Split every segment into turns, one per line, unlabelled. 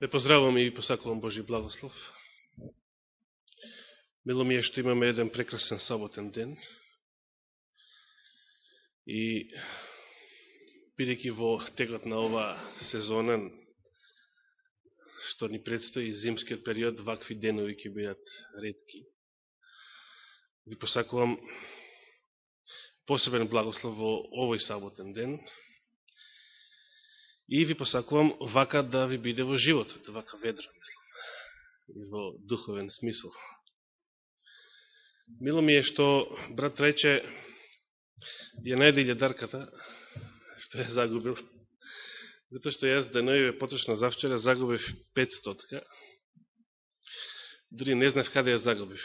Ве поздравувам и ви посакувам Божи благослов. Мило ми е што имаме еден прекрасен саботен ден. И бидејќи во текот на ова сезонен што ни предстои зимскиот период, вакви денови ќе бидат редки. Ви посакувам посебен благослов во овој саботен ден И ви посакувам вака да ви биде во животот, вака ведро, мислам, и во духовен смисол. Мило ми е што брат рече ја најде дарката што ја загубил, затоа што јас денојве поточно завчера загубив 500 Дори не знаев каде ја загубив.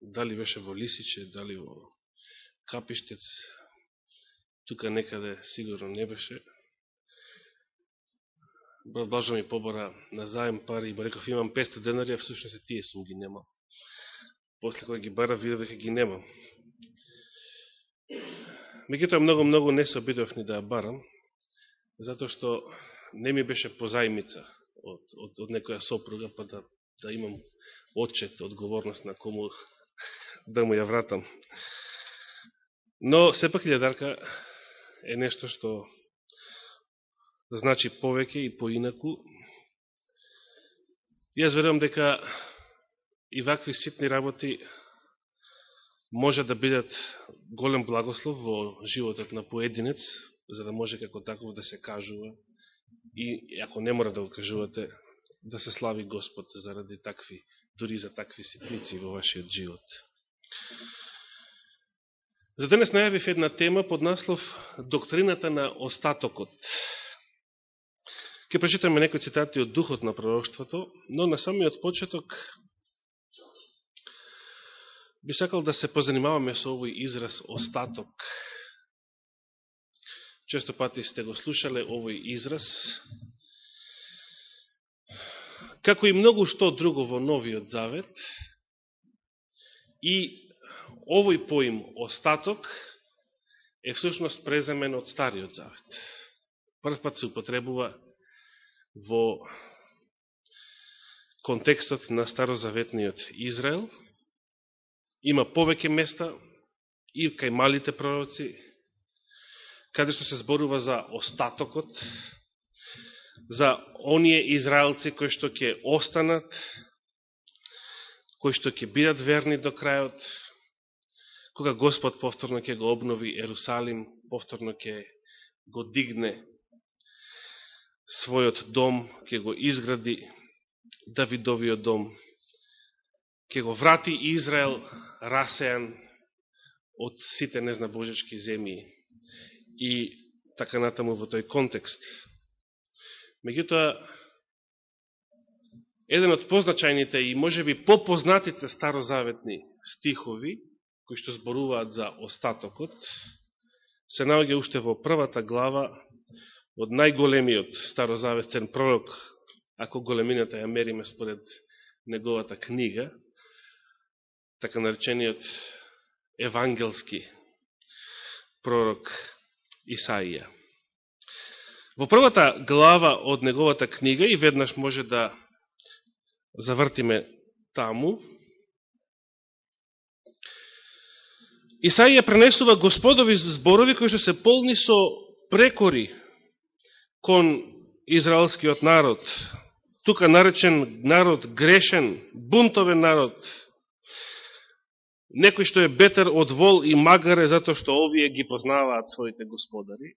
Дали беше во Лисиче, дали во Капиштец, тука некаде сигурно не беше брат Блажо ми побора на заем пари и му реков имам 500 денари, а всушност тие сум ги немал. После кога ги бара, видов дека ги немам. Мегутоа многу, многу не се обидов ни да ја барам, затоа што не ми беше позаимица од, од, од некоја сопруга, па да, да имам отчет, одговорност на кому да му ја вратам. Но, сепак, илјадарка е нешто што значи повеќе и поинаку. Јас верувам дека и вакви ситни работи може да бидат голем благослов во животот на поединец, за да може како таков да се кажува и ако не мора да го кажувате, да се слави Господ заради такви, дури за такви ситници во вашиот живот. За да денес најавив една тема под наслов Доктрината на остатокот. Ке прочитаме некои цитати од духот на пророќството, но на самиот почеток би сакал да се позанимаваме со овој израз остаток. Често пати сте го слушале овој израз. Како и многу што друго во Новиот Завет, и овој поим остаток е всушност преземен од Стариот Завет. Прв пат се употребува во контекстот на старозаветниот Израел. Има повеќе места и кај малите пророци, каде што се зборува за остатокот, за оние израелци кои што ќе останат, кои што ќе бидат верни до крајот, кога Господ повторно ќе го обнови Ерусалим, повторно ќе го дигне својот дом, ќе го изгради Давидовиот дом, ќе го врати Израел расеан од сите незнабожечки земји и така натаму во тој контекст. Меѓутоа, еден од позначајните и може би попознатите старозаветни стихови, кои што зборуваат за остатокот, се наоѓа уште во првата глава од најголемиот старозаветен пророк, ако големината ја мериме според неговата книга, така наречениот евангелски пророк Исаија. Во првата глава од неговата книга, и веднаш може да завртиме таму, Исаија пренесува господови зборови кои што се полни со прекори кон израелскиот народ, тука наречен народ грешен, бунтовен народ, некој што е бетер од вол и магаре, затоа што овие ги познаваат своите господари.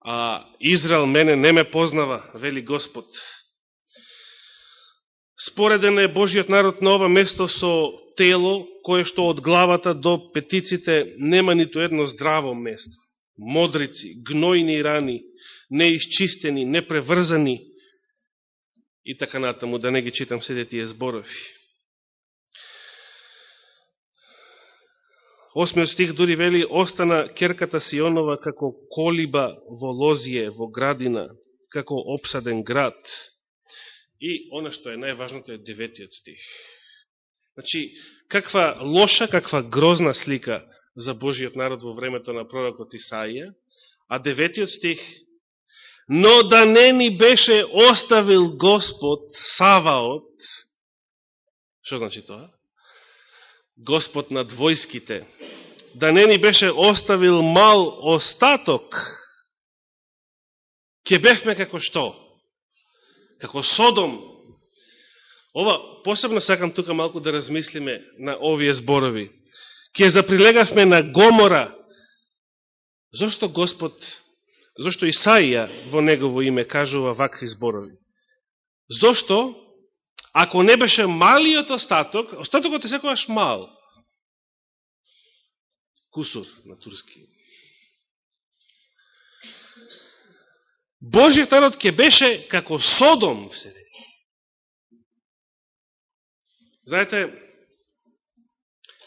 А Израел мене не ме познава, вели Господ. Спореден е Божиот народ на ова место со тело, кое што од главата до петиците нема ниту едно здраво место. Модрици, гнојни рани, неисчистени, непреврзани и така натаму, да не ги читам седе тие зборови. Осмиот стих дури вели, остана керката Сионова како колиба во лозије во градина, како обсаден град. И она што е најважното е деветиот стих. Значи, каква лоша, каква грозна слика за Божиот народ во времето на пророкот Исаија, а деветиот стих но да не ни беше оставил Господ Саваот, што значи тоа? Господ над војските, да не ни беше оставил мал остаток, ќе бевме како што? Како Содом. Ова, посебно сакам тука малку да размислиме на овие зборови. Ке заприлегавме на Гомора. Зошто Господ, зошто Исаија во негово име кажува вакви зборови? Зошто, ако не беше малиот остаток, остатокот е секојаш мал, кусур на турски. Божиот народ ќе беше како Содом се Знаете,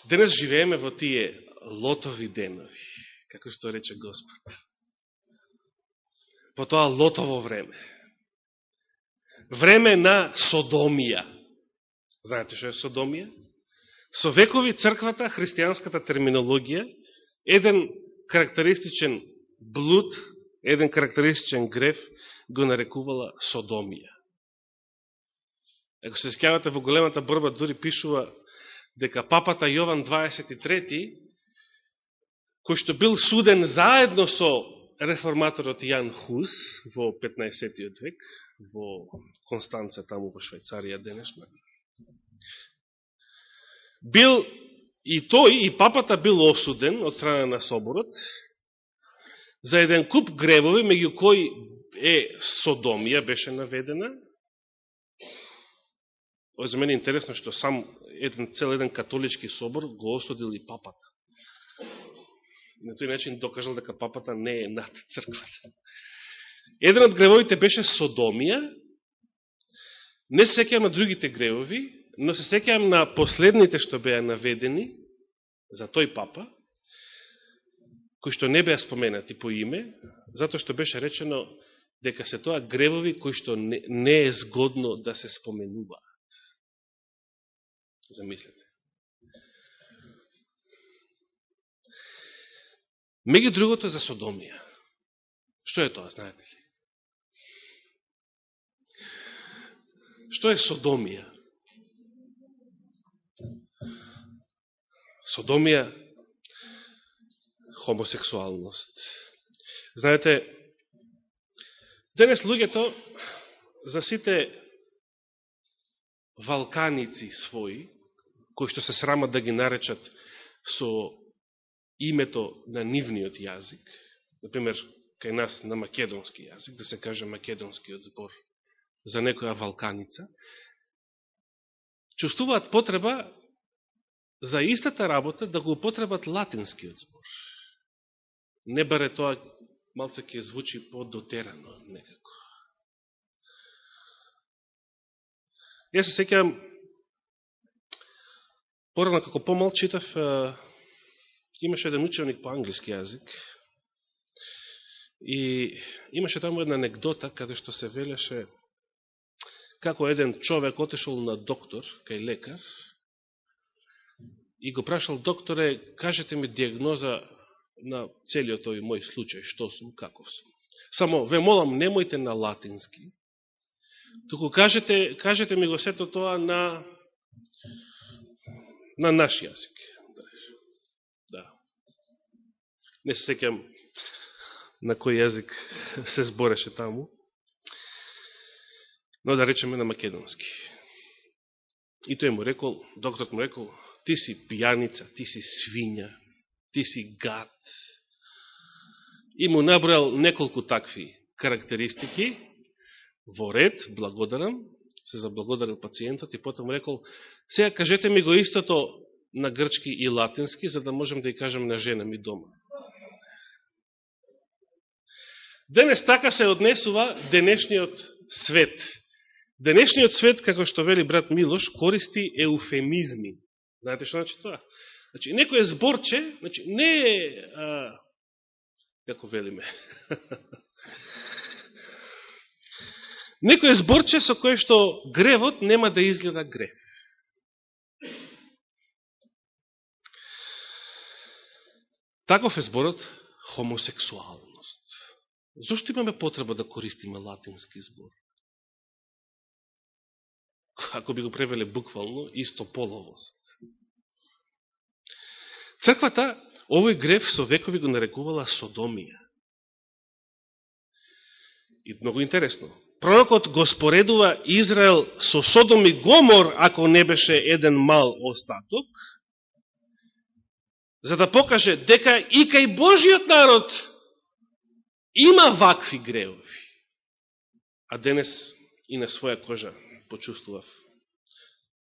денес живееме во тие лотови денови, како што рече Господ. По тоа лотово време. Време на Содомија. Знаете што е Содомија? Со векови црквата, христијанската терминологија, еден карактеристичен блуд, еден карактеристичен греф го нарекувала Содомија. Ако се скјавате во големата борба, дури пишува дека папата Јован 23, кој што бил суден заедно со реформаторот Јан Хус во 15. век, во Констанца, таму во Швајцарија денешна, бил и тој, и папата бил осуден од страна на Соборот за еден куп гревови меѓу кои е Содомија беше наведена. Ова за мене е интересно што сам еден цел еден католички собор го осудил и папата. На тој начин докажал дека папата не е над црквата. Еден од гревовите беше Содомија. Не се секјам на другите гревови, но се секјам на последните што беа наведени за тој папа, кои што не беа споменати по име, затоа што беше речено дека се тоа гревови кои што не, не е згодно да се споменуваат. Замислете. Меѓу другото за Содомија. Што е тоа, знаете ли? Што е Содомија? Содомија, хомосексуалност. Знаете, денес луѓето за сите валканици своји, кои што се срамат да ги наречат со името на нивниот јазик, например, кај нас на македонски јазик, да се каже македонскиот збор за некоја валканица, чувствуваат потреба за истата работа да го употребат латинскиот збор. Не баре тоа малце ќе звучи по-дотерано некако. Јас се секам порано како помал читав, имаше еден ученик по англиски јазик и имаше таму една анекдота каде што се велеше како еден човек отешол на доктор, кај лекар, и го прашал докторе, кажете ми диагноза на целиот овој мој случај, што сум, каков сум. Само, ве молам, немојте на латински, туку кажете, кажете ми го сето тоа на на наш јазик. Да. Не се секам на кој јазик се збореше таму, но да речеме на македонски. И тој му рекол, докторот му рекол, ти си пијаница, ти си свиња, ти си гад. И му набрал неколку такви карактеристики, во ред, благодарам, се заблагодарил пациентот и потом рекол, сега кажете ми го истото на грчки и латински, за да можем да ја кажем на жена ми дома. Денес така се однесува денешниот свет. Денешниот свет, како што вели брат Милош, користи еуфемизми. Знаете што значи тоа? Значи, некој е зборче, значи, не е, а, како велиме, некој зборче со кој што гревот нема да изгледа грев. Таков е зборот хомосексуалност. Зошто имаме потреба да користиме латински збор? Ако би го превеле буквално, исто половост. Црквата овој грев со векови го нарекувала Содомија. И многу интересно. Пророкот го споредува Израел со Содом и Гомор, ако не беше еден мал остаток, за да покаже дека и кај Божиот народ има вакви греови. А денес и на своја кожа почувствував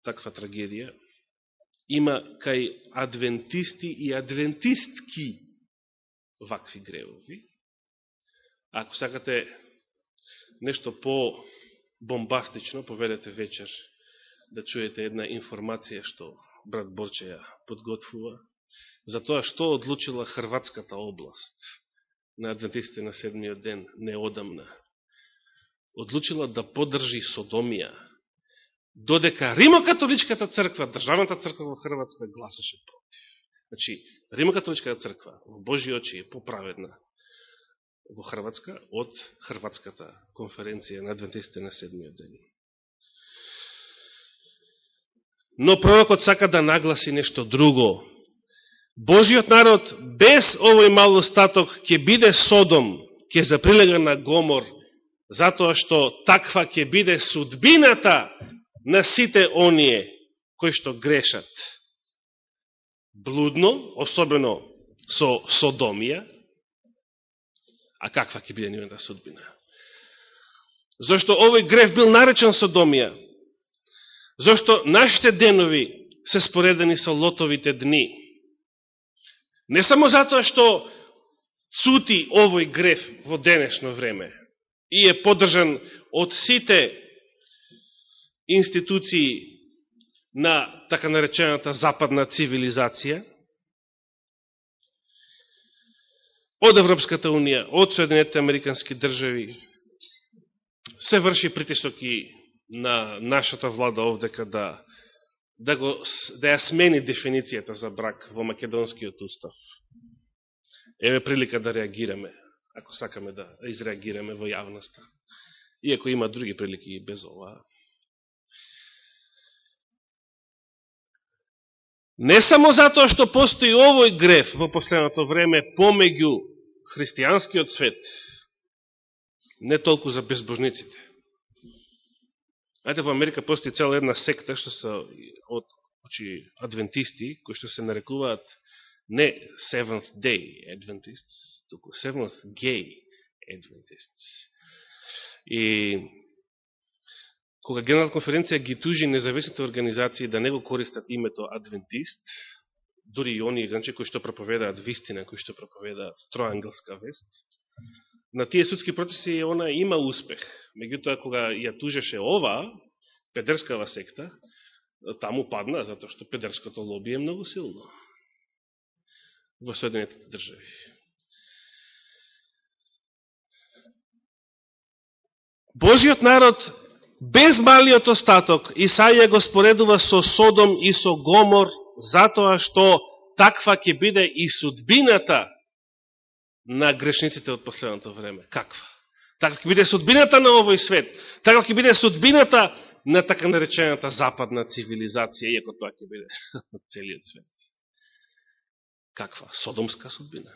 таква трагедија. Има кај адвентисти и адвентистки вакви греови. Ако сакате нешто по-бомбастично, поведете вечер да чуете една информација што брат Борче ја подготвува, за тоа што одлучила Хрватската област на адвентистите на седмиот ден, неодамна. Одлучила да подржи Содомија, додека Римокатоличката црква, државната црква во Хрватска, гласаше против. Значи, Римокатоличката црква во Божи очи е поправедна во Хрватска од Хрватската конференција на адвентистите на седмиот ден. Но пророкот сака да нагласи нешто друго. Божиот народ без овој мал остаток ќе биде Содом, ќе заприлега на Гомор, затоа што таква ќе биде судбината на сите оние кои што грешат. Блудно, особено со Содомија, А каква ќе биде нивната судбина? Зошто овој греф бил наречен Содомија? Зошто нашите денови се споредени со лотовите дни? Не само затоа што цути овој греф во денешно време и е подржан од сите институции на така наречената западна цивилизација, од Европската Унија, од Соединетите Американски држави, се врши притисок и на нашата влада овдека да, да, го, да ја смени дефиницијата за брак во Македонскиот устав. Еве прилика да реагираме, ако сакаме да изреагираме во јавноста. Иако има други прилики и без оваа. Не само затоа што постои овој греф во последното време помеѓу христијанскиот свет, не толку за безбожниците. Знаете, во Америка постои цела една секта што се од очи, адвентисти, кои што се нарекуваат не Seventh Day Adventists, туку Seventh Gay Adventists. И кога Генерална конференција ги тужи независните организации да не го користат името адвентист, дури и оние ганче кои што проповедаат вистина, кои што проповедаат троангелска вест, на тие судски процеси она има успех. Меѓутоа, кога ја тужеше ова, педерскава секта, таму падна, затоа што педерското лоби е многу силно во Соединетите држави. Божиот народ без малиот остаток, Исаија го споредува со Содом и со Гомор, затоа што таква ќе биде и судбината на грешниците од последното време. Каква? Таква ќе биде судбината на овој свет. Таква ќе биде судбината на така наречената западна цивилизација, иако тоа ќе биде целиот свет. Каква? Содомска судбина.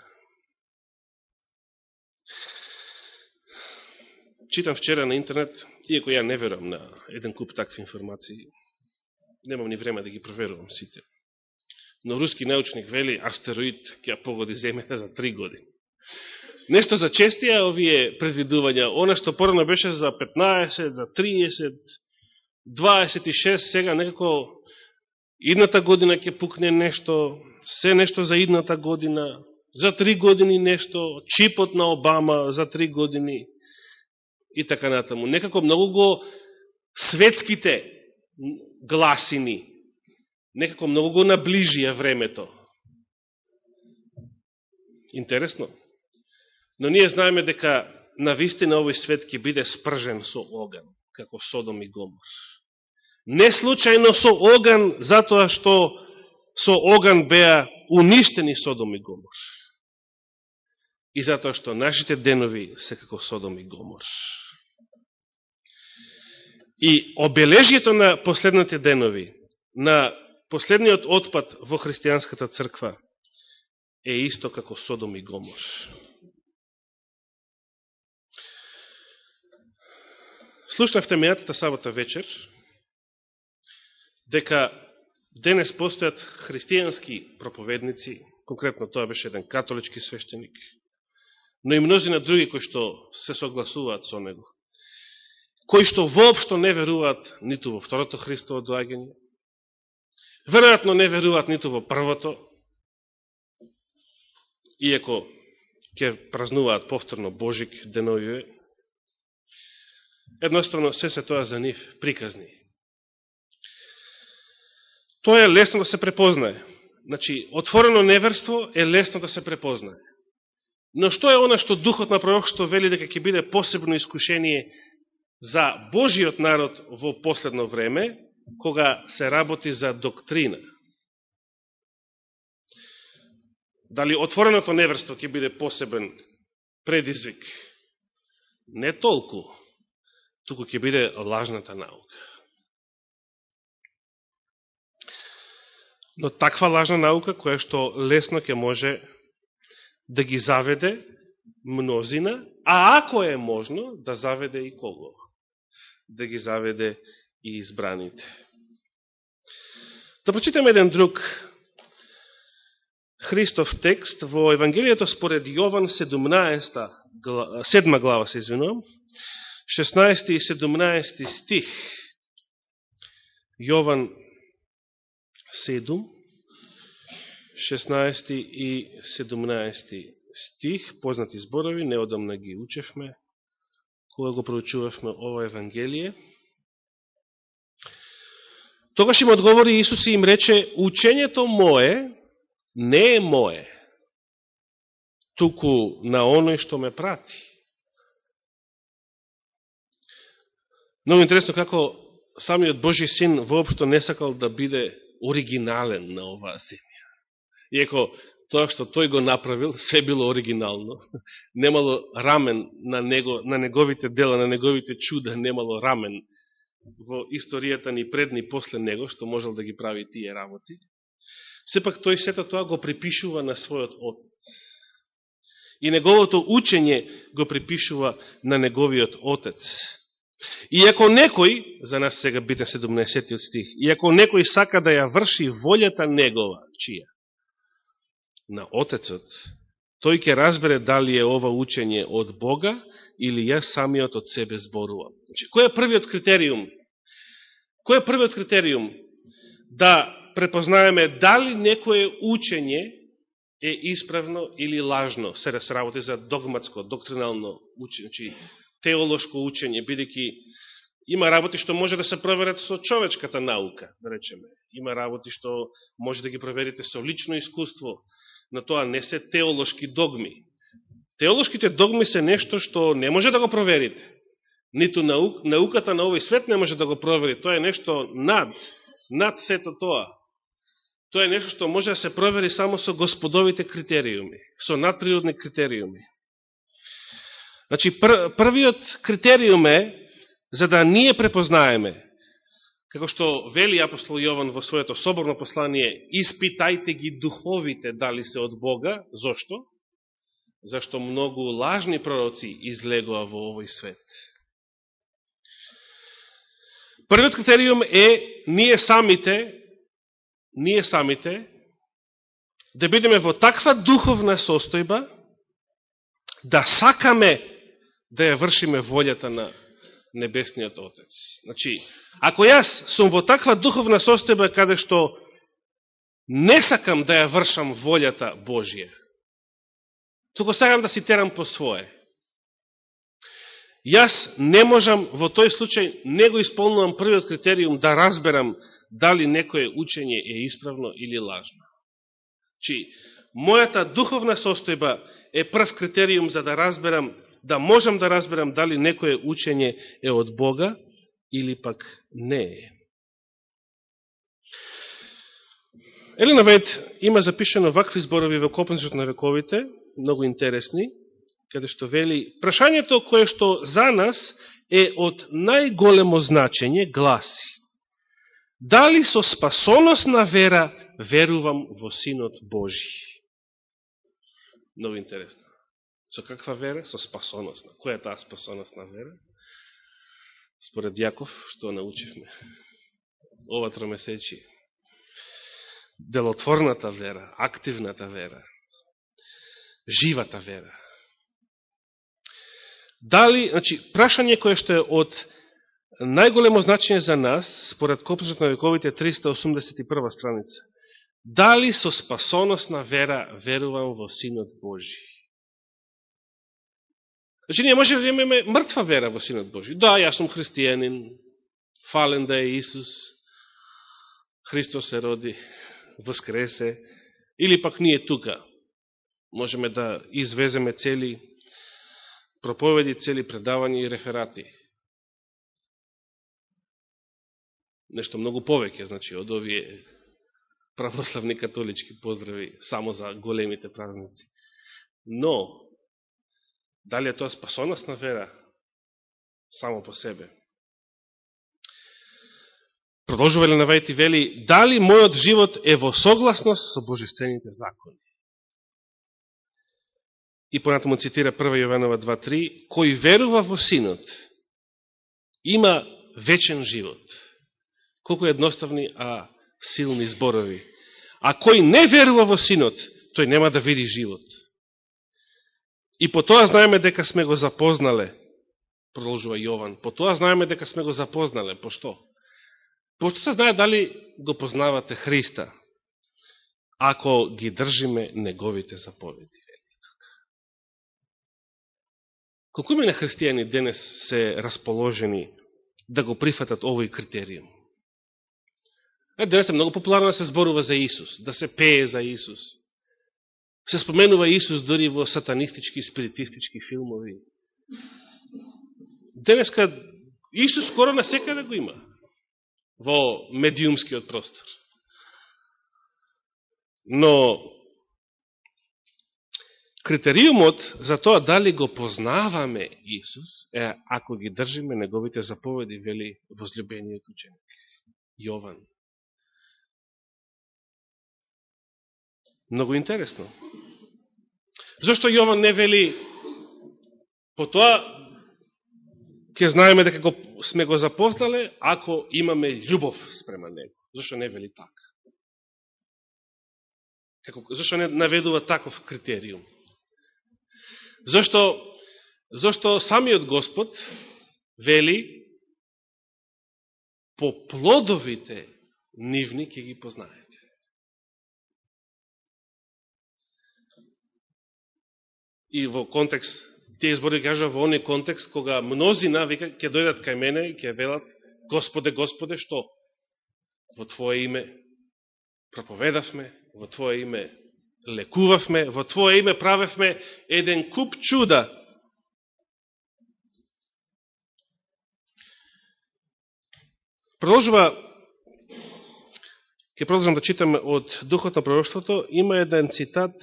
Читам вчера на интернет иако ја не верам на еден куп такви информации, немам ни време да ги проверувам сите. Но руски научник вели астероид ќе погоди земјата за три години. Нешто за честија овие предвидувања, она што порано беше за 15, за 30, 26, сега некако идната година ќе пукне нешто, се нешто за идната година, за три години нешто, чипот на Обама за три години, и така натаму. Некако многу го светските гласини, некако многу го наближија времето. Интересно. Но ние знаеме дека на вистина овој свет ќе биде спржен со оган, како Содом и Гомор. Не случајно со оган, затоа што со оган беа уништени Содом и Гомор и затоа што нашите денови се како Содом и Гомор. И обележието на последните денови, на последниот отпад во христијанската црква, е исто како Содом и Гомор. Слушнавте мејатата сабота вечер, дека денес постојат христијански проповедници, конкретно тоа беше еден католички свештеник, но и мнозина други кои што се согласуваат со него, кои што воопшто не веруваат ниту во второто Христово доаѓање, веројатно не веруваат ниту во првото, иако ќе празнуваат повторно Божик деновиве, едноставно се се тоа за нив приказни. Тоа е лесно да се препознае. Значи, отворено неверство е лесно да се препознае. Но што е она што духот на пророкството вели дека ќе биде посебно искушение за Божиот народ во последно време, кога се работи за доктрина? Дали отвореното неверство ќе биде посебен предизвик? Не толку, туку ќе биде лажната наука. Но таква лажна наука, која што лесно ќе може да ги заведе мнозина, а ако е можно, да заведе и кого? Да ги заведе и избраните. Да почитаме еден друг Христов текст во Евангелието според Јован 17, 7 глава, се извинувам, 16 и 17 стих. Јован 7, 16 и 17 стих, познати зборови, неодамна ги учевме, кога го проучувавме ова Евангелие. Тогаш им одговори Исус и им рече, учењето мое не е мое, туку на оној што ме прати. Много интересно како самиот Божи син воопшто не сакал да биде оригинален на оваа земја. Иеко тоа што тој го направил, се било оригинално. Немало рамен на, него, на неговите дела, на неговите чуда, немало рамен во историјата ни пред ни после него, што можел да ги прави тие работи. Сепак тој сето тоа го припишува на својот отец. И неговото учење го припишува на неговиот отец. И ако некој, за нас сега битен 17 стих, и ако некој сака да ја врши волјата негова, чија? На Отецот, тој ќе разбере дали е ова учење од Бога или јас самиот од себе зборувам. Значи, кој е првиот критериум? Кој е првиот критериум да препознаеме дали некое учење е исправно или лажно, се работи за догматско, доктринално учење, значи теолошко учење, бидејќи има работи што може да се проверат со човечката наука, да речеме. Има работи што може да ги проверите со лично искуство, на тоа не се теолошки догми. Теолошките догми се нешто што не може да го проверите. Ниту наук, науката на овој свет не може да го провери. Тоа е нешто над, над сето тоа. Тоа е нешто што може да се провери само со господовите критериуми, со надприродни критериуми. Значи, пр првиот критериум е, за да ние препознаеме, како што вели апостол Јован во своето соборно послание, испитајте ги духовите дали се од Бога. Зошто? Зашто многу лажни пророци излегува во овој свет. Првиот критериум е ние самите, ние самите, да бидеме во таква духовна состојба, да сакаме да ја вршиме волјата на Небесниот Отец. Значи, ако јас сум во таква духовна состојба каде што не сакам да ја вршам волјата Божија, туку сакам да си терам по свое, јас не можам во тој случај не го исполнувам првиот критериум да разберам дали некое учење е исправно или лажно. Чи, мојата духовна состојба е прв критериум за да разберам да можам да разберам дали некое учење е од Бога или пак не е. Елена вет има запишено вакви зборови во Копензот на вековите, многу интересни, каде што вели, прашањето кое што за нас е од најголемо значење гласи. Дали со спасоносна вера верувам во Синот Божи? Много интересно. Со каква вера? Со спасоносна. Која е таа спасоносна вера? Според Јаков, што научивме ова тромесечи. Делотворната вера, активната вера, живата вера. Дали, значи, прашање кое што е од најголемо значење за нас, според Копусот на вековите 381 страница, дали со спасоносна вера верувам во Синот Божи? Значи, ние може да имаме мртва вера во Синот Божи. Да, јас сум христијанин, фален да е Исус, Христос се роди, воскресе, или пак ние тука можеме да извеземе цели проповеди, цели предавања и реферати. Нешто многу повеќе, значи, од овие православни католички поздрави само за големите празници. Но, Дали е тоа спасоносна вера? Само по себе. Продолжува ли навајти вели, дали мојот живот е во согласност со божествените закони? И понатаму цитира 1 Јованова 2.3, кој верува во Синот, има вечен живот. Колко едноставни, а силни зборови. А кој не верува во Синот, тој нема да види живот. И по тоа знаеме дека сме го запознале, продолжува Јован, по тоа знаеме дека сме го запознале. По што? По што се знае дали го познавате Христа, ако ги држиме неговите заповеди. Колку име на христијани денес се расположени да го прифатат овој критериум? Денес е многу популарно да се зборува за Исус, да се пее за Исус, Се споменува Исус дори во сатанистички и спиритистички филмови. Денеска Исус скоро на секаде го има во медиумскиот простор. Но критериумот за тоа дали го познаваме Исус е ако ги држиме неговите заповеди, вели возлюбениот ученик Јован. Многу интересно. Зошто Јован не вели по тоа ќе знаеме дека го, сме го запознале ако имаме љубов спрема него. Зошто не вели така? Како, зашто не наведува таков критериум? Зошто, зашто самиот Господ вели по плодовите нивни ќе ги познае. И во контекст, тие избори кажа во оној контекст, кога мнозина вика, ќе дојдат кај мене и ќе велат, Господе, Господе, што? Во Твое име проповедавме, во Твое име лекувавме, во Твое име правевме еден куп чуда. Продолжува, ќе продолжам да читаме од Духот на пророќството, има еден цитат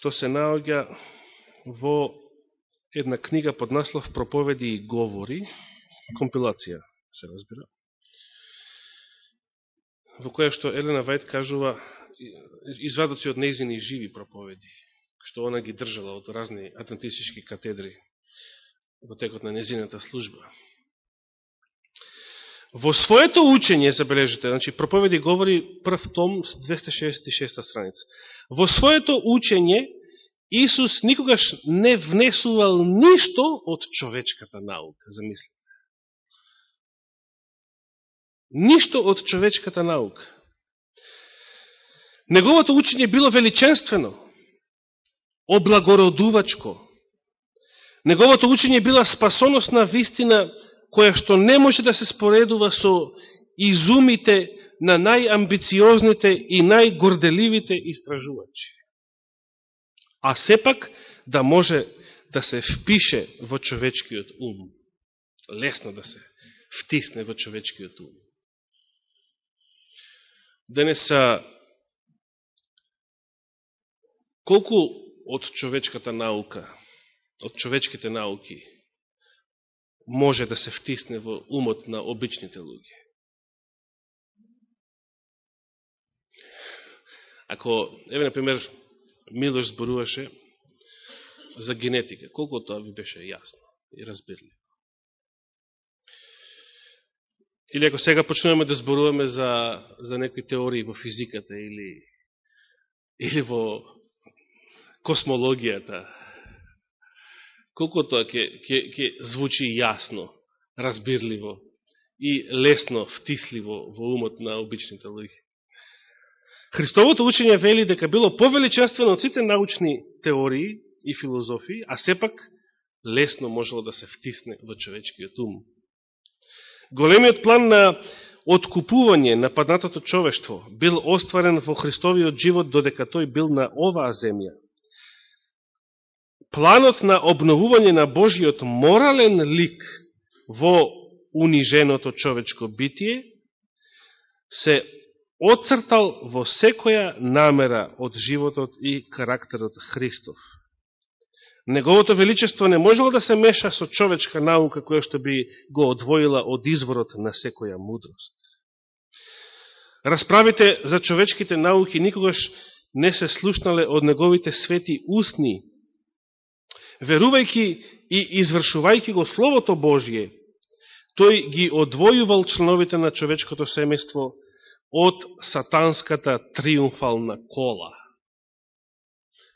што се наоѓа во една книга под наслов Проповеди и говори, компилација, се разбира, во која што Елена Вајд кажува извадоци од незини живи проповеди, што она ги држала од разни атлантистички катедри во текот на незината служба. Во своето учење, забележите, значи, проповеди говори прв том, 266 страница. Во своето учење, Исус никогаш не внесувал ништо од човечката наука, замислите. Ништо од човечката наука. Неговото учење било величенствено, облагородувачко. Неговото учење била спасоносна вистина која што не може да се споредува со изумите на најамбициозните и најгорделивите истражувачи. А сепак да може да се впише во човечкиот ум. Лесно да се втисне во човечкиот ум. Денес колку од човечката наука, од човечките науки, може да се втисне во умот на обичните луѓе? Ако, еве, например, Милош зборуваше за генетика, колко тоа ви беше јасно и разбирливо. Или ако сега почнуваме да зборуваме за, за некои теории во физиката или, или во космологијата, колко тоа ќе, ќе, ќе звучи јасно, разбирливо и лесно втисливо во умот на обичните луѓе. Христовото учење вели дека било повеличествено од сите научни теории и филозофии, а сепак лесно можело да се втисне во човечкиот ум. Големиот план на откупување на паднатото човештво бил остварен во Христовиот живот додека тој бил на оваа земја. Планот на обновување на Божиот морален лик во униженото човечко битие се оцртал во секоја намера од животот и карактерот Христов. Неговото величество не можело да се меша со човечка наука која што би го одвоила од изворот на секоја мудрост. Расправите за човечките науки никогаш не се слушнале од неговите свети устни. Верувајки и извршувајки го Словото Божие, тој ги одвојувал членовите на човечкото семејство од сатанската триумфална кола.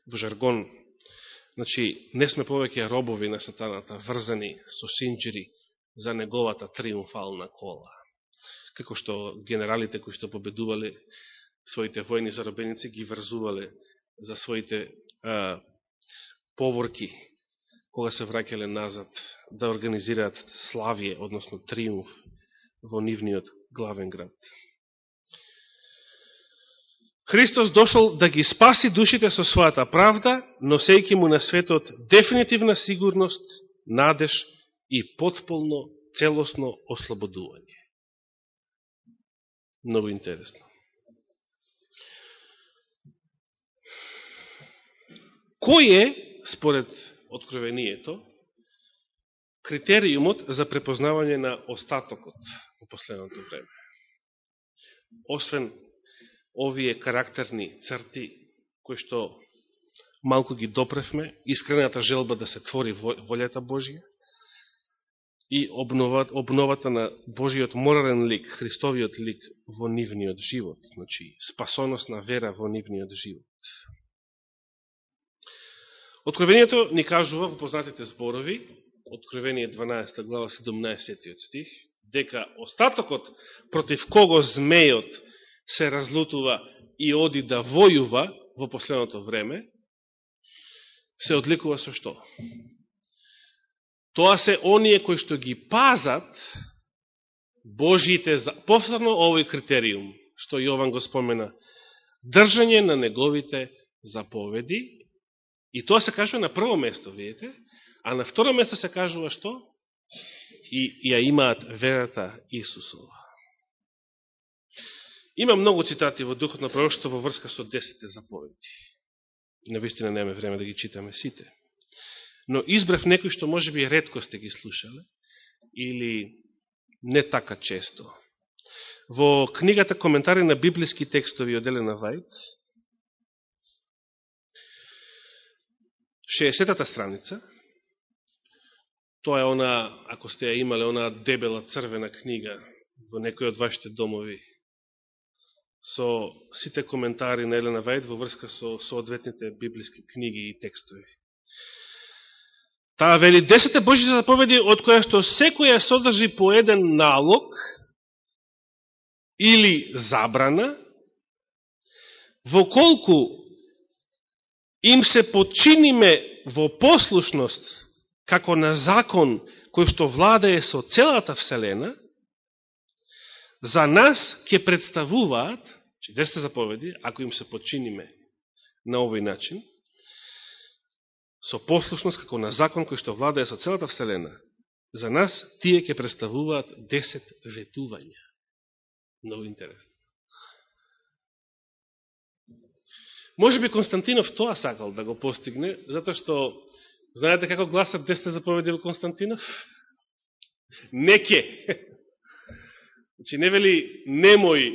Во жаргон, значи, не сме повеќе робови на сатаната, врзани со синджири за неговата триумфална кола. Како што генералите кои што победувале своите војни заробеници ги врзувале за своите а, поворки кога се враќале назад да организираат славје, односно триумф во нивниот главен град. Христос дошол да ги спаси душите со својата правда, носејќи му на светот дефинитивна сигурност, надеж и потполно, целосно ослободување. Много интересно. Кој е, според откровението, критериумот за препознавање на остатокот во последното време? Освен овие карактерни црти, кои што малку ги допревме, искрената желба да се твори волјата Божија и обновата, обновата на Божиот морален лик, Христовиот лик во нивниот живот, значи спасоносна вера во нивниот живот. Откровението ни кажува во познатите зборови, Откровение 12 глава 17 стих, дека остатокот против кого змејот се разлутува и оди да војува во последното време, се одликува со што? Тоа се оние кои што ги пазат Божиите, повторно овој критериум, што Јован го спомена, држање на неговите заповеди, и тоа се кажува на прво место, видите, а на второ место се кажува што? И ја имаат верата Исусова. Има многу цитати во Духот на пророќство во врска со десете заповеди. Навистина неме време да ги читаме сите. Но избрав некои што може би редко сте ги слушале, или не така често. Во книгата Коментари на библиски текстови од Елена Вајт, 60-та страница, тоа е она, ако сте ја имале, она дебела црвена книга во некој од вашите домови, со сите коментари на Елена Вајд во врска со соодветните библиски книги и текстови. Таа вели десете Божите заповеди од која што секоја содржи по еден налог или забрана, во колку им се подчиниме во послушност како на закон кој што владае со целата Вселена, за нас ќе представуваат, че десте заповеди, ако им се подчиниме на овој начин, со послушност како на закон кој што владае со целата Вселена, за нас тие ќе представуваат 10 ветувања. Много интересно. Може би Константинов тоа сакал да го постигне, затоа што, знаете како гласат десне заповеди во Константинов? Неке. Значи, не вели, немој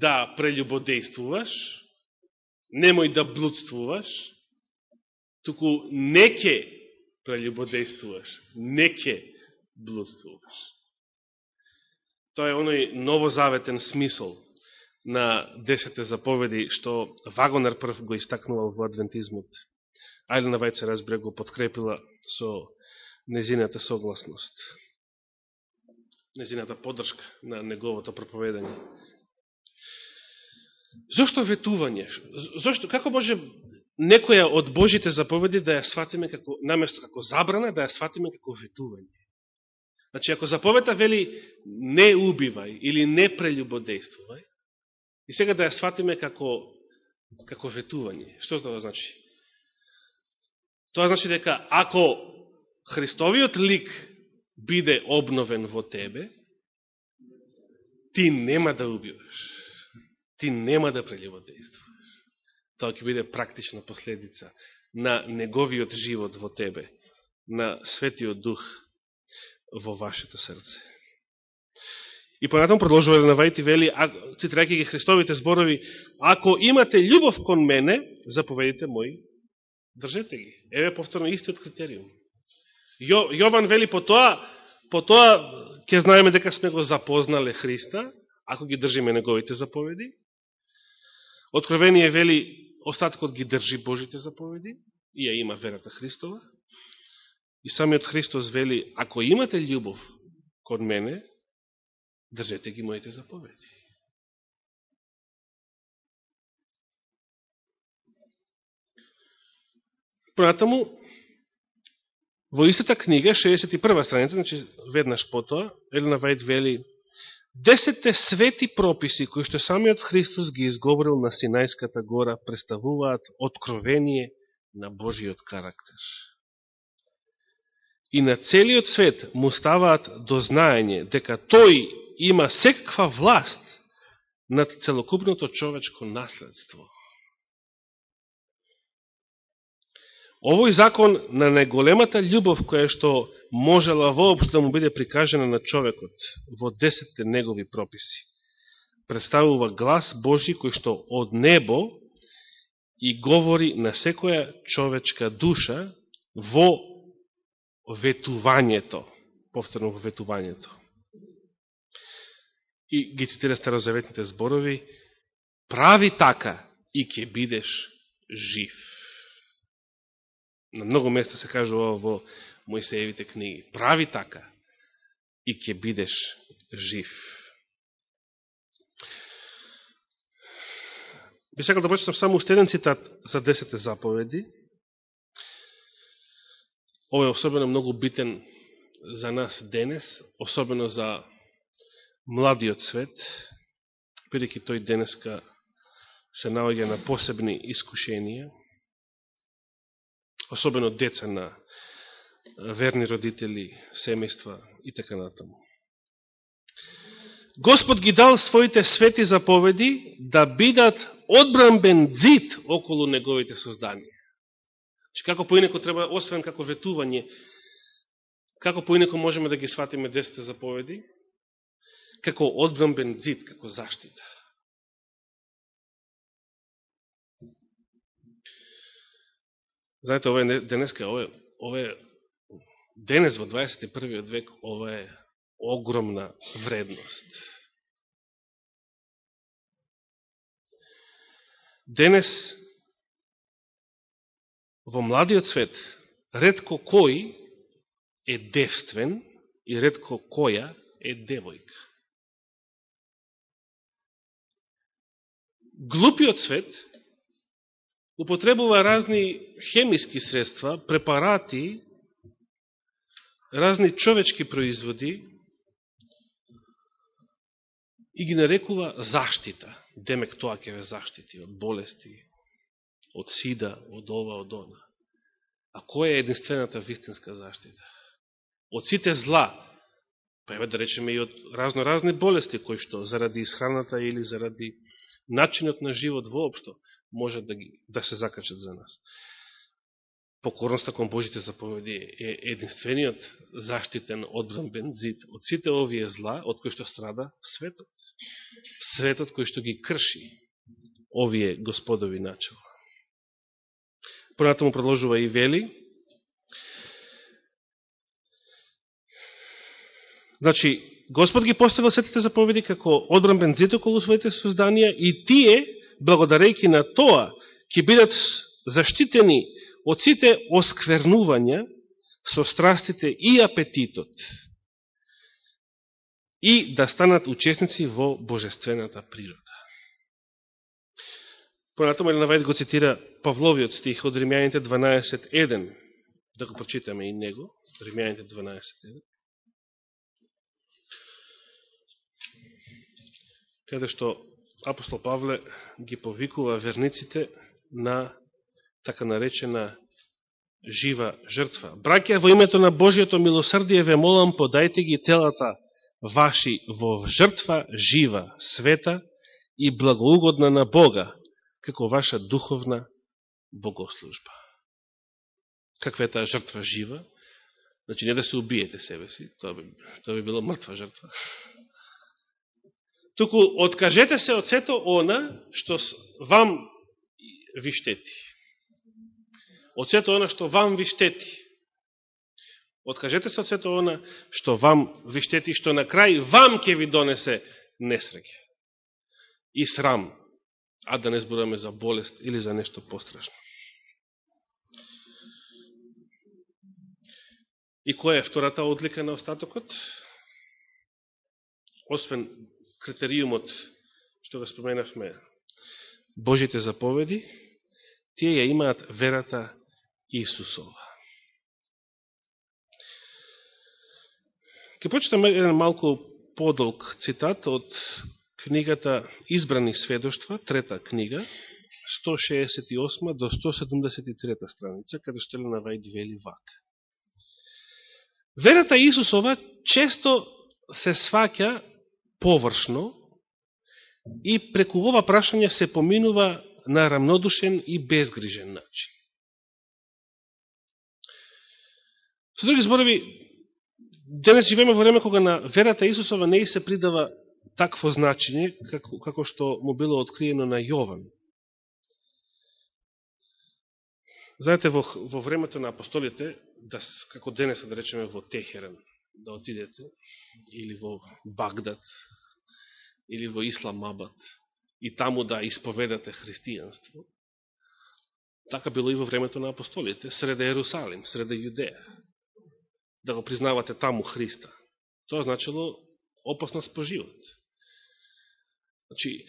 да прелюбодействуваш, немој да блудствуваш, туку неке прелюбодействуваш, неке блудствуваш. Тоа е оној новозаветен смисол на десете заповеди, што Вагонер прв го истакнувал во адвентизмот. Ајлена Вајце разбре го подкрепила со незината согласност. Незината подршка на неговото проповедање. Зошто ветување? Зошто, како може некоја од Божите заповеди да ја сватиме како, наместо како забрана, да ја сватиме како ветување? Значи, ако заповета вели не убивај или не прелюбодействувај, И сега да ја сватиме како, како ветување. Што тоа значи? Тоа значи дека ако Христовиот лик биде обновен во тебе, ти нема да убиваш. Ти нема да прелюбодействуваш. Тоа ќе биде практична последица на неговиот живот во тебе, на Светиот Дух во вашето срце. И понатаму продолжува да навајти вели, цитирајќи ги Христовите зборови, ако имате љубов кон мене, заповедите мои, држете ги. Еве повторно истиот критериум. Јо, Јован вели по тоа, по тоа ќе знаеме дека сме го запознале Христа, ако ги држиме неговите заповеди. Откровение вели, остаткот ги држи Божите заповеди, и ја има верата Христова. И самиот Христос вели, ако имате љубов кон мене, држете ги моите заповеди. Понатаму, во истата книга, 61 страница, значи веднаш потоа, Елена Вајд вели, Десетте свети прописи, кои што самиот Христос ги изговорил на Синајската гора, представуваат откровение на Божиот карактер. И на целиот свет му ставаат до знаење дека тој има секаква власт над целокупното човечко наследство. Овој закон на најголемата љубов која што можела воопшто да му биде прикажена на човекот во десетте негови прописи, представува глас Божи кој што од небо и говори на секоја човечка душа во ветувањето, повторно во ветувањето и ги цитира старозаветните зборови, прави така и ќе бидеш жив. На многу места се кажува во Моисеевите книги. Прави така и ќе бидеш жив. Би сакал да прочитам само уште еден цитат за десете заповеди. Ово е особено многу битен за нас денес, особено за младиот свет, бидеќи тој денеска се наоѓа на посебни искушенија, особено деца на верни родители, семејства и така натаму. Господ ги дал своите свети заповеди да бидат одбранбен дзид околу неговите созданија. Значи, Че како поинеко треба, освен како ветување, како поинеко можеме да ги сватиме десете заповеди, како одбранбен зид, како заштита. Знаете, ова е денеска, ова е, ова е денес во 21. век, ова е огромна вредност. Денес, во младиот свет, редко кој е девствен и редко која е девојка. Глупиот свет употребува разни хемиски средства, препарати, разни човечки производи и ги нарекува заштита. Демек тоа ќе ве заштити од болести, од сида, од ова, од она. А која е единствената вистинска заштита? Од сите зла, па еве да речеме и од разно-разни болести, кои што заради исхраната или заради начинот на живот воопшто може да, ги, да се закачат за нас. Покорноста кон Божите заповеди е единствениот заштитен одбранбен зид од сите овие зла од кои што страда светот. Светот кој што ги крши овие господови начала. Понатаму продолжува и вели. Значи, Господ ги поставил сетите заповеди како одрамбен зид околу своите созданија и тие, благодарејќи на тоа, ќе бидат заштитени од сите осквернувања со страстите и апетитот и да станат учесници во божествената природа. Понатома Елена Вајд го цитира Павловиот стих од Римјаните 12.1. Да го прочитаме и него. Римјаните 12.1. Каде што апостол Павле ги повикува верниците на така наречена жива жртва. Браќа, во името на Божијето милосрдие ве молам, подајте ги телата ваши во жртва жива, света и благоугодна на Бога, како ваша духовна богослужба. Каква е таа жртва жива? Значи, не да се убиете себе си, тоа би, тоа би било мртва жртва. Туку, откажете се од сето она што вам ви штети. Од сето она што вам ви штети. Откажете се од сето она што вам ви штети, што на крај вам ќе ви донесе несреќа и срам а да не зборуваме за болест или за нешто пострашно. И која е втората одлика на остатокот? Освен критериумот што го споменавме, Божите заповеди, тие ја имаат верата Исусова. Ке почитаме еден малку подолг цитат од книгата Избрани сведоштва, трета книга, 168 до 173 страница, каде што ли навајд вели вак. Верата Исусова често се сваќа површно и преку ова прашање се поминува на рамнодушен и безгрижен начин. Со други зборови, денес живеме во време кога на верата Исусова не и се придава такво значење, како, како што му било откриено на Јован. Знаете, во, во времето на апостолите, да, како денес, да речеме, во Техерен, да отидете, или во Багдад, или во Исламабад, и таму да исповедате христијанство, така било и во времето на апостолите, среде Ерусалим, среде Јудеја, да го признавате таму Христа. Тоа значило опасност по живот. Значи,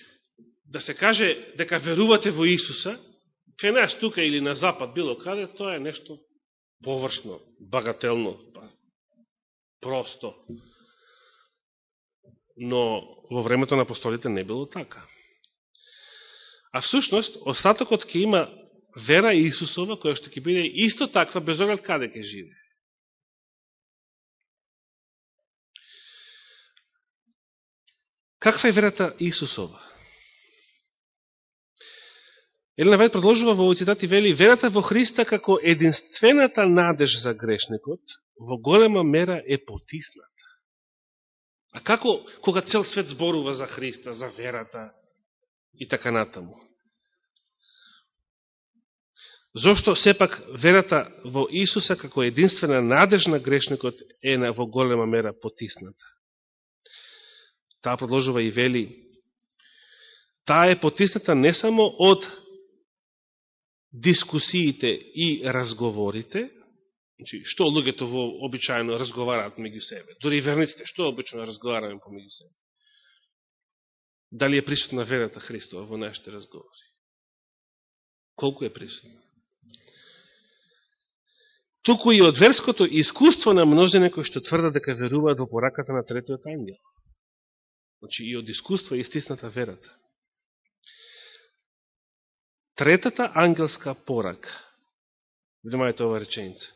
да се каже дека верувате во Исуса, кај нас тука или на запад, било каде, тоа е нешто површно, багателно, па, просто. Но во времето на апостолите не било така. А всушност, остатокот ќе има вера Исусова, која што ќе биде исто таква, без оглед каде ќе живе. Каква е верата Исусова? Елена Вајд продолжува во цитат и вели верата во Христа како единствената надеж за грешникот во голема мера е потисната. А како кога цел свет зборува за Христа, за верата и така натаму? Зошто сепак верата во Исуса како единствена надеж на грешникот е на во голема мера потисната? Таа продолжува и вели, таа е потисната не само од дискусиите и разговорите, значи, што луѓето во обичајно разговараат меѓу себе, дори и верниците, што обично разговараме помеѓу себе. Дали е присутна верата Христова во нашите разговори? Колку е присутна? Туку и од верското искуство на множене кои што тврдат дека веруваат во пораката на третиот ангел. Значи и од искуство е истисната верата. Третата ангелска порака, внимајте ова реченица,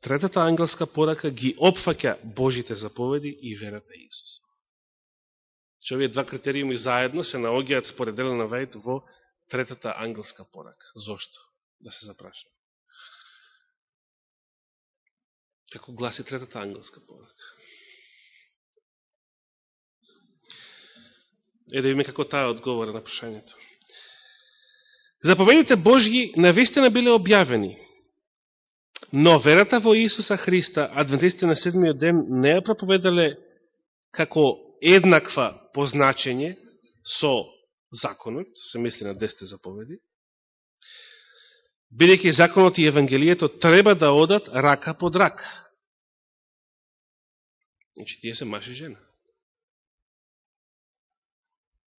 третата ангелска порака ги опфаќа Божите заповеди и верата Исус. Че овие два критериуми заедно се наогиат според Елена Вајд во третата ангелска порака. Зошто? Да се запрашам. Како гласи третата ангелска порака? Е да видиме како таа одговора на прашањето. Заповедите Божји навистина биле објавени, но верата во Исуса Христа, адвентистите на седмиот ден, не ја проповедале како еднаква позначење со законот, се мисли на десте заповеди, бидејќи законот и Евангелието треба да одат рака под рака. Значи, тие се маж и жена.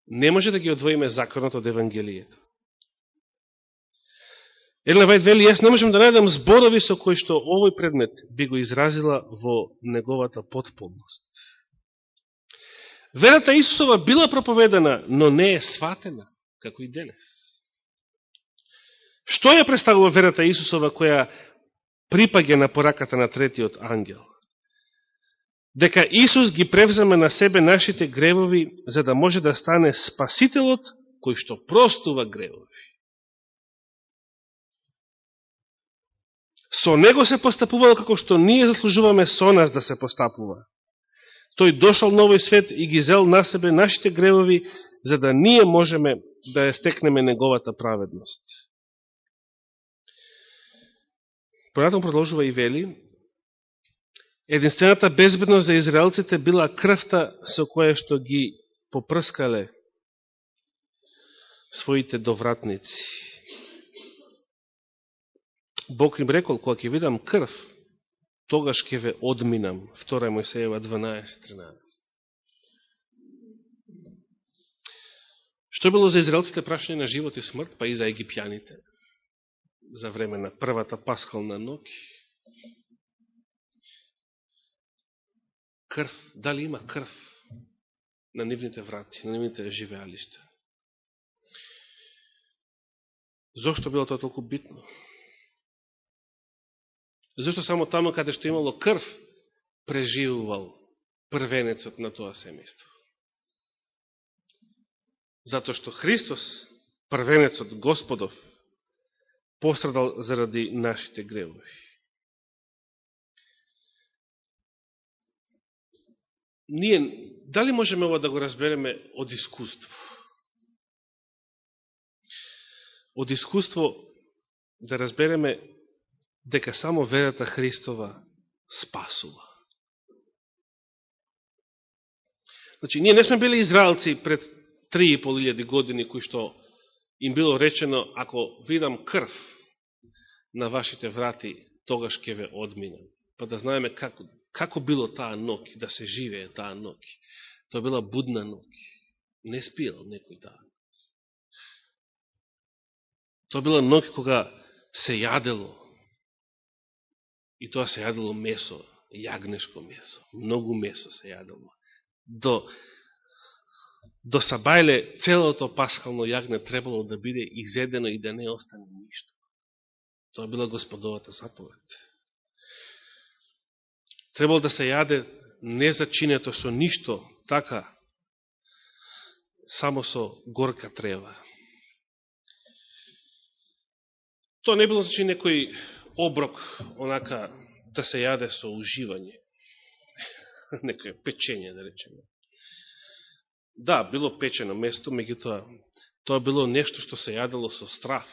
Не може да ги одвоиме законот од Евангелието. Елена вели, јас не можем да најдам зборови со кои што овој предмет би го изразила во неговата потполност. Верата Исусова била проповедана, но не е сватена, како и денес. Што ја представува верата Исусова која припаѓа на пораката на третиот ангел? Дека Исус ги превземе на себе нашите гревови за да може да стане спасителот кој што простува гревови. Со него се постапувал како што ние заслужуваме со нас да се постапува. Тој дошол на овој свет и ги зел на себе нашите гревови, за да ние можеме да ја стекнеме неговата праведност. Понатом продолжува и вели, единствената безбедност за израелците била крвта со која што ги попрскале своите довратници. Бог им рекол, кога ќе видам крв, тогаш ќе ве одминам. 2 Мојсеева 12.13. Што било за израелците прашање на живот и смрт, па и за египјаните? За време на првата пасхална ноќ? Крв, дали има крв на нивните врати, на нивните живеалишта? Зошто било тоа толку битно? Зашто само тамо каде што имало крв, преживувал првенецот на тоа семејство. Затоа што Христос, првенецот Господов, пострадал заради нашите гревови. Ние, дали можеме ова да го разбереме од искуство? Од искуство да разбереме дека само верата Христова спасува. Значи, ние не сме били израелци пред 3.500 години, кои што им било речено, ако видам крв на вашите врати, тогаш ќе ве одминам. Па да знаеме како, како било таа ноќ, да се живее таа ноќ. Тоа била будна ноќ. Не спиел некој таа. Тоа била ноќ кога се јадело, И тоа се јадело месо, јагнешко месо. Многу месо се јадело. До, до Сабајле целото пасхално јагне требало да биде изедено и да не остане ништо. Тоа била господовата заповед. Требало да се јаде не зачинето со ништо, така, само со горка трева. Тоа не било значи некој оброк, онака, да се јаде со уживање. некоје печење, да речеме. Да, било печено место, меѓутоа, тоа било нешто што се јадело со страф.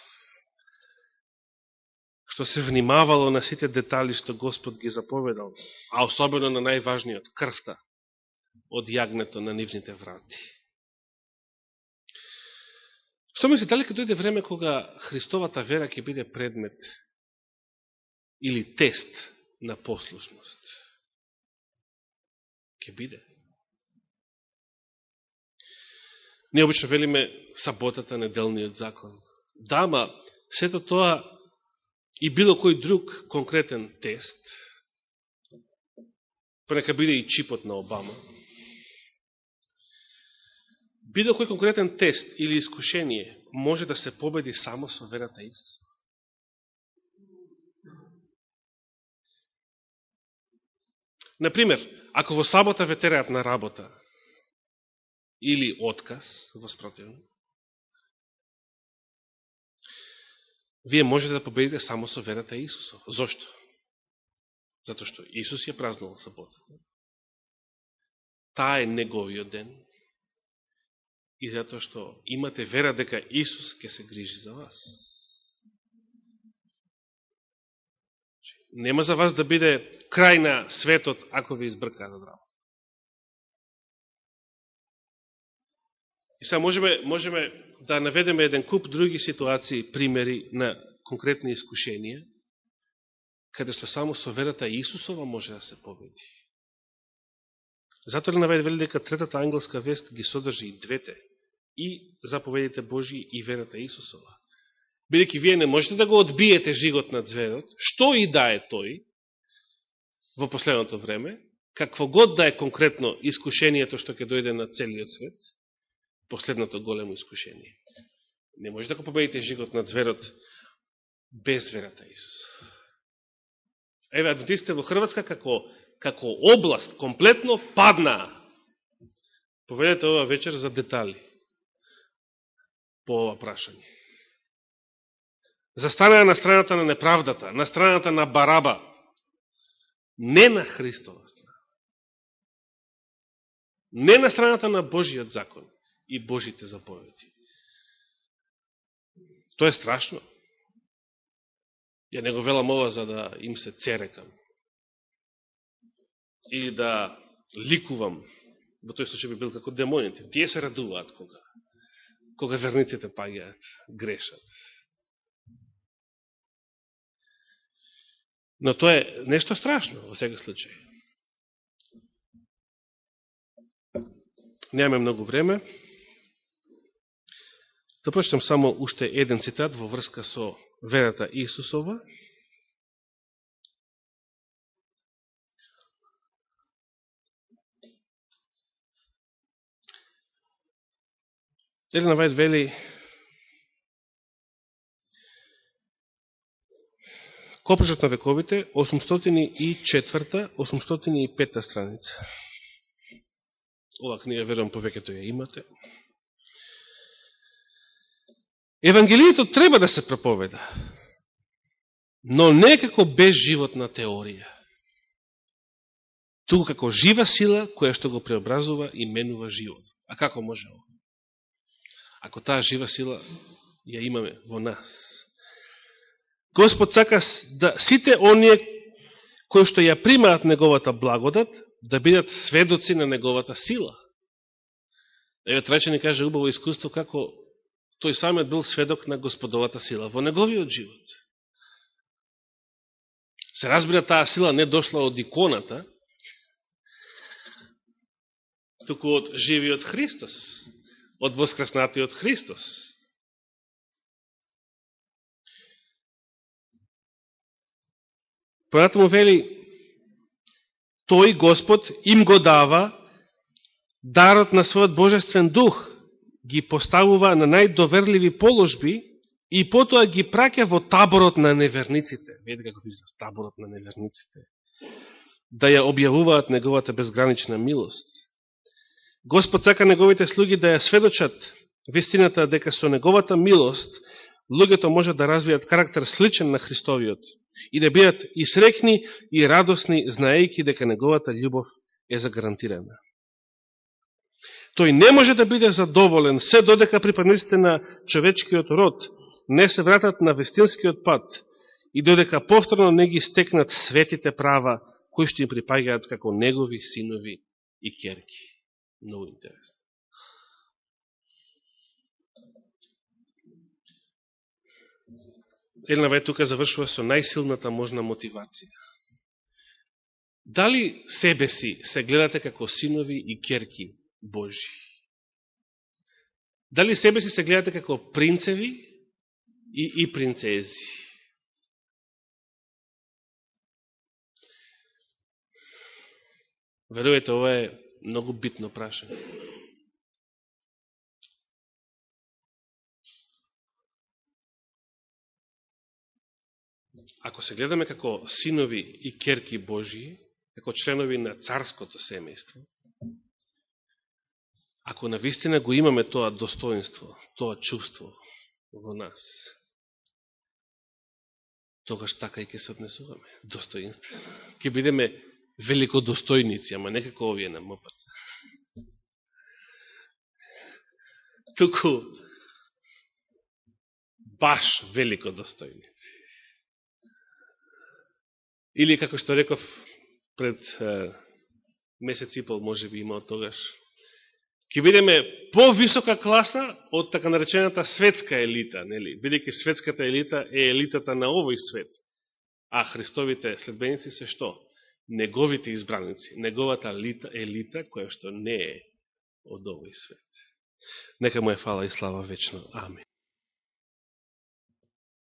Што се внимавало на сите детали што Господ ги заповедал, а особено на најважниот, крвта од јагнето на нивните врати. Што мисли, дали като дојде време кога Христовата вера ќе биде предмет или тест на послушност. Ке биде. Ние обично велиме саботата, неделниот закон. Да, Дама, сето тоа и било кој друг конкретен тест, понека биде и чипот на Обама, било кој конкретен тест или искушение може да се победи само со верата Исус. Например, ако во сабота ве тереат на работа или отказ, во спротивно, вие можете да победите само со верата Исусо. Зошто? Зато што Исус ја празнувал саботата. Таа е неговиот ден. И затоа што имате вера дека Исус ќе се грижи за вас. Нема за вас да биде крај на светот ако ви избркаат од работа. И сега можеме, можеме да наведеме еден куп други ситуации, примери на конкретни искушенија, каде што само со верата Исусова може да се победи. Затоа ли наведе вели дека третата ангелска вест ги содржи и двете, и заповедите Божи и верата Исусова. Бидеќи вие не можете да го одбиете жигот на зверот, што и да е тој во последното време, какво год да е конкретно искушението што ќе дојде на целиот свет, последното големо искушение. Не може да го победите жигот на зверот без верата Исус. Еве, адвентистите во Хрватска како, како област комплетно паднаа. Поведете ова вечер за детали по ова прашање. Застанаа на страната на неправдата, на страната на Бараба, не на Христова страна. Не на страната на Божиот закон и Божите заповеди. Тоа е страшно. Ја не го велам ова за да им се церекам. Или да ликувам, во тој случај би бил како демоните. Тие се радуваат кога, кога верниците паѓаат, грешат. Но тоа е нешто страшно во сега случај. Немаме многу време. Да прочитам само уште еден цитат во врска со верата Исусова. Елена Вајд вели Копржот на вековите, 804-805 страница. Ова книга, верувам, повеќето ја имате. Евангелието треба да се проповеда, но не како безживотна теорија, туку како жива сила која што го преобразува и менува живот. А како може ово? Ако таа жива сила ја имаме во нас. Господ сака да сите оние кои што ја примаат неговата благодат, да бидат сведоци на неговата сила. Еве Тречени каже убаво искуство како тој самиот бил сведок на господовата сила во неговиот живот. Се разбира, таа сила не дошла од иконата, туку од живиот Христос, од воскреснатиот Христос. Понатаму вели, тој Господ им го дава дарот на својот Божествен дух, ги поставува на најдоверливи положби и потоа ги праќа во таборот на неверниците. Видите како виза таборот на неверниците. Да ја објавуваат неговата безгранична милост. Господ сака неговите слуги да ја сведочат вистината дека со неговата милост луѓето може да развијат карактер сличен на Христовиот и да бидат и срекни и радосни, знаејќи дека неговата љубов е загарантирана тој не може да биде задоволен се додека припадниците на човечкиот род не се вратат на вестинскиот пат и додека повторно не ги стекнат светите права кои што им припагаат како негови синови и керки. Много интересно. Елена Вај тука завршува со најсилната можна мотивација. Дали себе си се гледате како синови и керки Божи. Дали себе си се гледате како принцеви и, и принцези? Верувате, ова е многу битно прашање. Ако се гледаме како синови и керки Божии, како членови на царското семејство, ако навистина го имаме тоа достоинство, тоа чувство во нас, тогаш така и ќе се однесуваме. Достоинствено. Ке бидеме великодостојници, ама некако овие на МПЦ. Туку баш великодостојници. Или, како што реков пред е, месец и пол, може би има од тогаш, ќе бидеме по-висока класа од така наречената светска елита, нели? Бидејќи светската елита е елитата на овој свет, а Христовите следбеници се што? Неговите избраници, неговата елита, елита која што не е од овој свет. Нека му е фала и слава вечно. Амин.